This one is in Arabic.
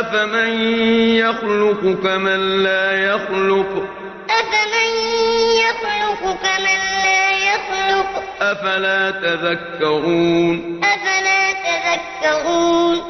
أفمن يخلق كمن لا يخلق؟ أفمن يخلق كمن لا يخلق؟ أفلا تذكرون؟ أفلا تذكرون؟